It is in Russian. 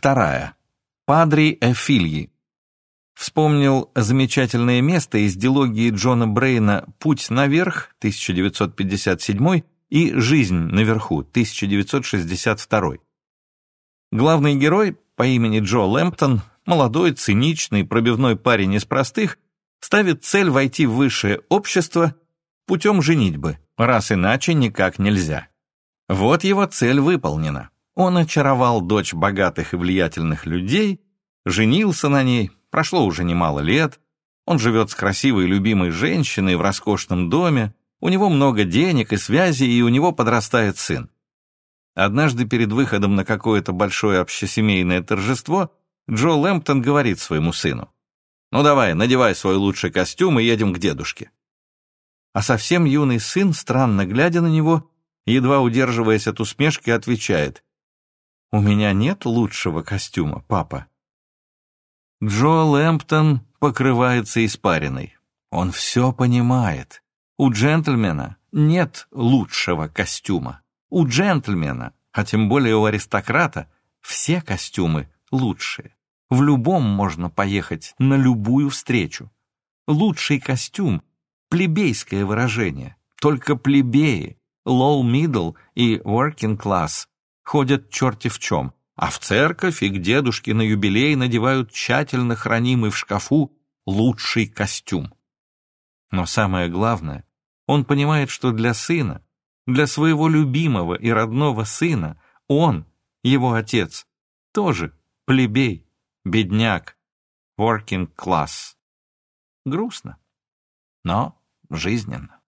вторая. Падри Эфильи. Вспомнил замечательное место из дилогии Джона Брейна «Путь наверх» 1957 и «Жизнь наверху» 1962. Главный герой по имени Джо Лэмптон, молодой, циничный, пробивной парень из простых, ставит цель войти в высшее общество путем женитьбы, раз иначе никак нельзя. Вот его цель выполнена. Он очаровал дочь богатых и влиятельных людей, женился на ней, прошло уже немало лет, он живет с красивой любимой женщиной в роскошном доме, у него много денег и связей, и у него подрастает сын. Однажды перед выходом на какое-то большое общесемейное торжество Джо Лэмптон говорит своему сыну, «Ну давай, надевай свой лучший костюм и едем к дедушке». А совсем юный сын, странно глядя на него, едва удерживаясь от усмешки, отвечает, «У меня нет лучшего костюма, папа». Джо Лэмптон покрывается испариной. Он все понимает. У джентльмена нет лучшего костюма. У джентльмена, а тем более у аристократа, все костюмы лучшие. В любом можно поехать на любую встречу. Лучший костюм — плебейское выражение. Только плебеи, low middle и working class ходят черти в чем, а в церковь и к дедушке на юбилей надевают тщательно хранимый в шкафу лучший костюм. Но самое главное, он понимает, что для сына, для своего любимого и родного сына, он, его отец, тоже плебей, бедняк, working class. Грустно, но жизненно.